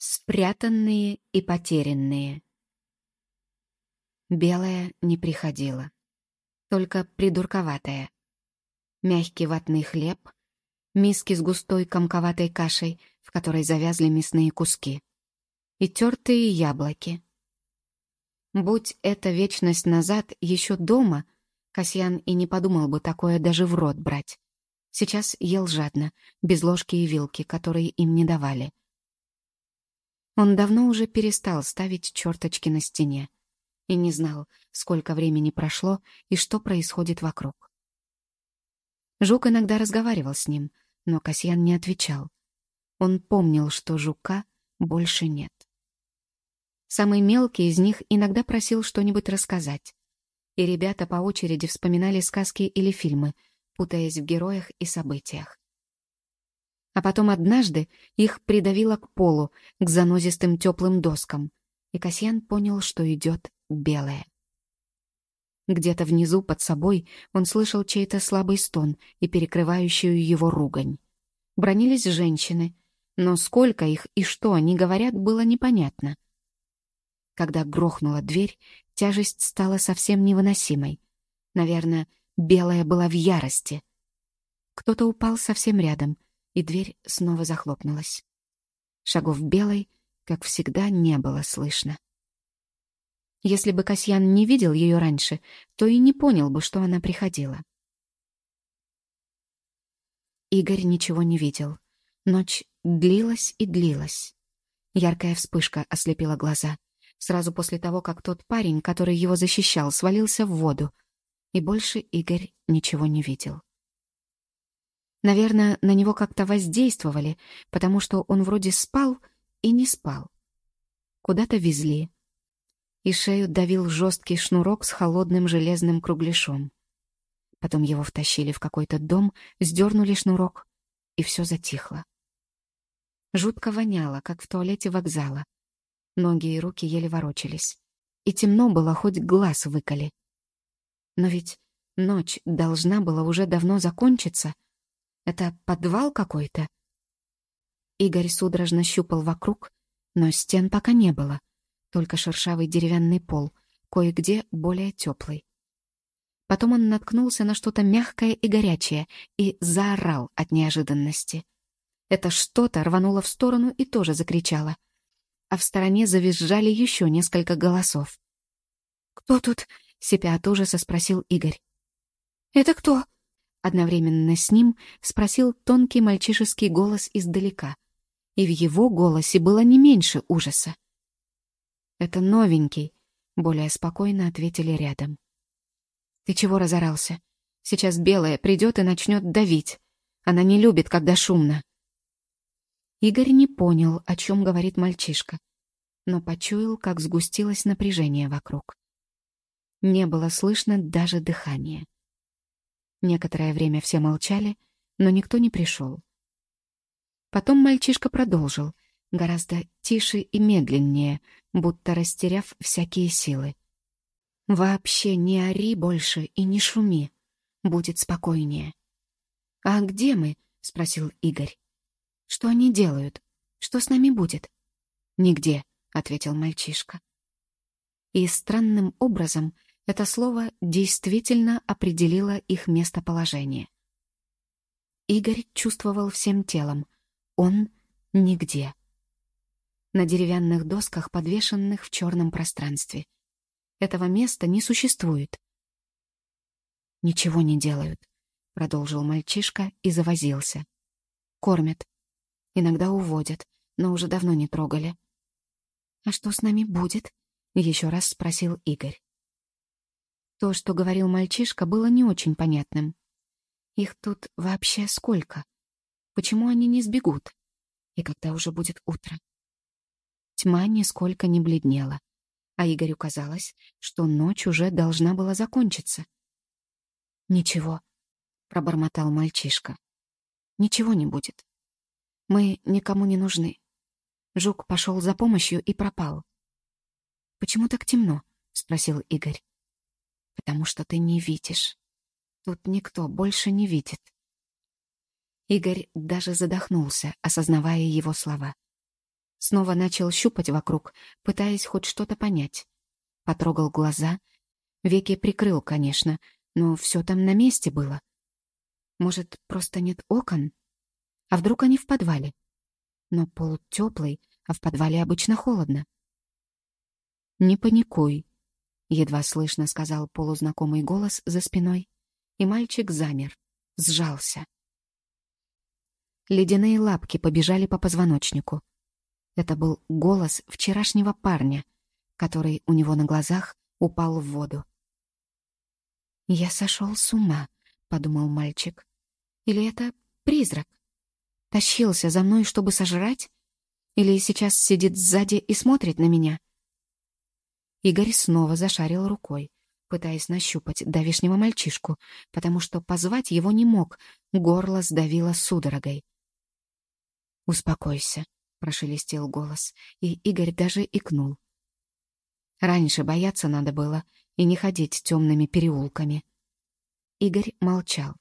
Спрятанные и потерянные. Белая не приходила. Только придурковатая. Мягкий ватный хлеб, миски с густой комковатой кашей, в которой завязли мясные куски, и тертые яблоки. Будь это вечность назад, еще дома, Касьян и не подумал бы такое даже в рот брать. Сейчас ел жадно, без ложки и вилки, которые им не давали. Он давно уже перестал ставить черточки на стене и не знал, сколько времени прошло и что происходит вокруг. Жук иногда разговаривал с ним, но Касьян не отвечал. Он помнил, что жука больше нет. Самый мелкий из них иногда просил что-нибудь рассказать, и ребята по очереди вспоминали сказки или фильмы, путаясь в героях и событиях. А потом однажды их придавило к полу, к занозистым теплым доскам, и Касьян понял, что идет белое. Где-то внизу, под собой, он слышал чей-то слабый стон и перекрывающую его ругань. Бронились женщины, но сколько их и что они говорят, было непонятно. Когда грохнула дверь, тяжесть стала совсем невыносимой. Наверное, белая была в ярости. Кто-то упал совсем рядом — и дверь снова захлопнулась. Шагов белой, как всегда, не было слышно. Если бы Касьян не видел ее раньше, то и не понял бы, что она приходила. Игорь ничего не видел. Ночь длилась и длилась. Яркая вспышка ослепила глаза. Сразу после того, как тот парень, который его защищал, свалился в воду. И больше Игорь ничего не видел. Наверное, на него как-то воздействовали, потому что он вроде спал и не спал. Куда-то везли. И шею давил жесткий шнурок с холодным железным кругляшом. Потом его втащили в какой-то дом, сдернули шнурок, и все затихло. Жутко воняло, как в туалете вокзала. Ноги и руки еле ворочались. И темно было, хоть глаз выколи. Но ведь ночь должна была уже давно закончиться — это подвал какой-то?» Игорь судорожно щупал вокруг, но стен пока не было, только шершавый деревянный пол, кое-где более теплый. Потом он наткнулся на что-то мягкое и горячее и заорал от неожиданности. Это что-то рвануло в сторону и тоже закричало. А в стороне завизжали еще несколько голосов. «Кто тут?» — сипя от ужаса спросил Игорь. «Это кто?» Одновременно с ним спросил тонкий мальчишеский голос издалека. И в его голосе было не меньше ужаса. «Это новенький», — более спокойно ответили рядом. «Ты чего разорался? Сейчас белая придет и начнет давить. Она не любит, когда шумно». Игорь не понял, о чем говорит мальчишка, но почуял, как сгустилось напряжение вокруг. Не было слышно даже дыхания. Некоторое время все молчали, но никто не пришел. Потом мальчишка продолжил, гораздо тише и медленнее, будто растеряв всякие силы. «Вообще не ори больше и не шуми. Будет спокойнее». «А где мы?» — спросил Игорь. «Что они делают? Что с нами будет?» «Нигде», — ответил мальчишка. И странным образом это слово действительно определило их местоположение. Игорь чувствовал всем телом. Он нигде. На деревянных досках, подвешенных в черном пространстве. Этого места не существует. «Ничего не делают», — продолжил мальчишка и завозился. «Кормят. Иногда уводят, но уже давно не трогали». «А что с нами будет?» — еще раз спросил Игорь. То, что говорил мальчишка, было не очень понятным. Их тут вообще сколько? Почему они не сбегут? И когда уже будет утро? Тьма нисколько не бледнела, а Игорю казалось, что ночь уже должна была закончиться. «Ничего», — пробормотал мальчишка. «Ничего не будет. Мы никому не нужны». Жук пошел за помощью и пропал. «Почему так темно?» — спросил Игорь потому что ты не видишь. Тут никто больше не видит. Игорь даже задохнулся, осознавая его слова. Снова начал щупать вокруг, пытаясь хоть что-то понять. Потрогал глаза. Веки прикрыл, конечно, но все там на месте было. Может, просто нет окон? А вдруг они в подвале? Но пол теплый, а в подвале обычно холодно. «Не паникуй», — едва слышно сказал полузнакомый голос за спиной, и мальчик замер, сжался. Ледяные лапки побежали по позвоночнику. Это был голос вчерашнего парня, который у него на глазах упал в воду. «Я сошел с ума», — подумал мальчик. «Или это призрак? Тащился за мной, чтобы сожрать? Или сейчас сидит сзади и смотрит на меня?» Игорь снова зашарил рукой, пытаясь нащупать давешнего мальчишку, потому что позвать его не мог, горло сдавило судорогой. «Успокойся», — прошелестел голос, и Игорь даже икнул. Раньше бояться надо было и не ходить темными переулками. Игорь молчал.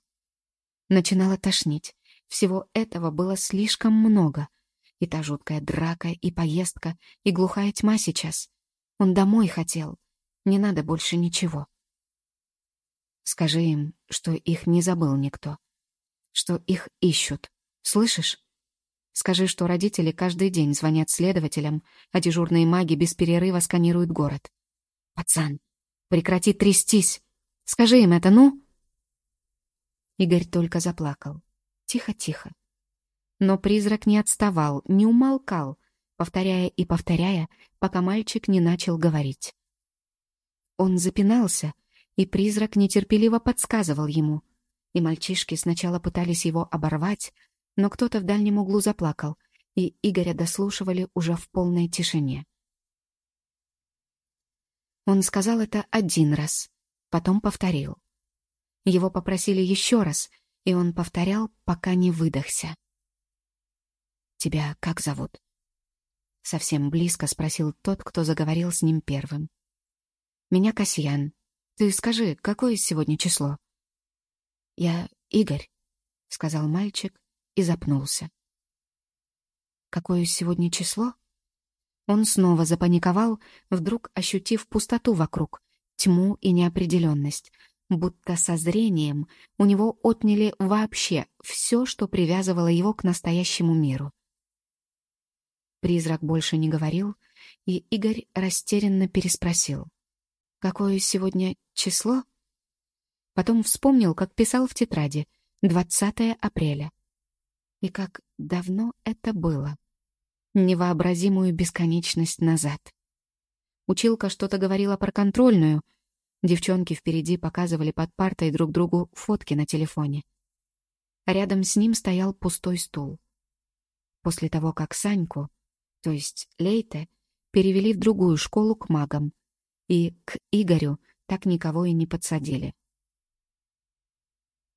Начинало тошнить. Всего этого было слишком много. И та жуткая драка, и поездка, и глухая тьма сейчас. Он домой хотел. Не надо больше ничего. Скажи им, что их не забыл никто. Что их ищут. Слышишь? Скажи, что родители каждый день звонят следователям, а дежурные маги без перерыва сканируют город. Пацан, прекрати трястись. Скажи им это, ну? Игорь только заплакал. Тихо-тихо. Но призрак не отставал, не умолкал, повторяя и повторяя, пока мальчик не начал говорить. Он запинался, и призрак нетерпеливо подсказывал ему. И мальчишки сначала пытались его оборвать, но кто-то в дальнем углу заплакал, и Игоря дослушивали уже в полной тишине. Он сказал это один раз, потом повторил. Его попросили еще раз, и он повторял, пока не выдохся. «Тебя как зовут?» Совсем близко спросил тот, кто заговорил с ним первым. «Меня Касьян. Ты скажи, какое сегодня число?» «Я Игорь», — сказал мальчик и запнулся. «Какое сегодня число?» Он снова запаниковал, вдруг ощутив пустоту вокруг, тьму и неопределенность, будто со зрением у него отняли вообще все, что привязывало его к настоящему миру. Призрак больше не говорил, и Игорь растерянно переспросил. «Какое сегодня число?» Потом вспомнил, как писал в тетради, 20 апреля. И как давно это было. Невообразимую бесконечность назад. Училка что-то говорила про контрольную. Девчонки впереди показывали под партой друг другу фотки на телефоне. рядом с ним стоял пустой стул. После того, как Саньку, то есть Лейте, перевели в другую школу к магам, и к Игорю так никого и не подсадили.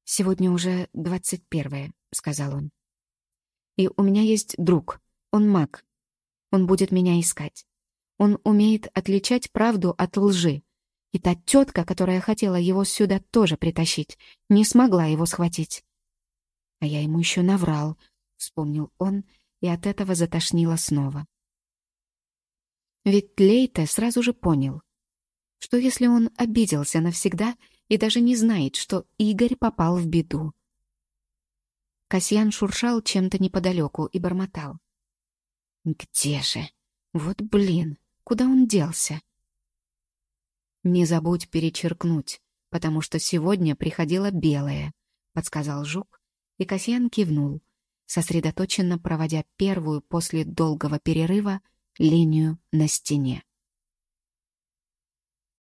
«Сегодня уже двадцать первое», — сказал он. «И у меня есть друг, он маг. Он будет меня искать. Он умеет отличать правду от лжи. И та тетка, которая хотела его сюда тоже притащить, не смогла его схватить. А я ему еще наврал, — вспомнил он, — и от этого затошнило снова. Ведь Лейте сразу же понял, что если он обиделся навсегда и даже не знает, что Игорь попал в беду. Касьян шуршал чем-то неподалеку и бормотал. «Где же? Вот блин, куда он делся?» «Не забудь перечеркнуть, потому что сегодня приходила белая», — подсказал Жук, и Касьян кивнул, сосредоточенно проводя первую после долгого перерыва линию на стене.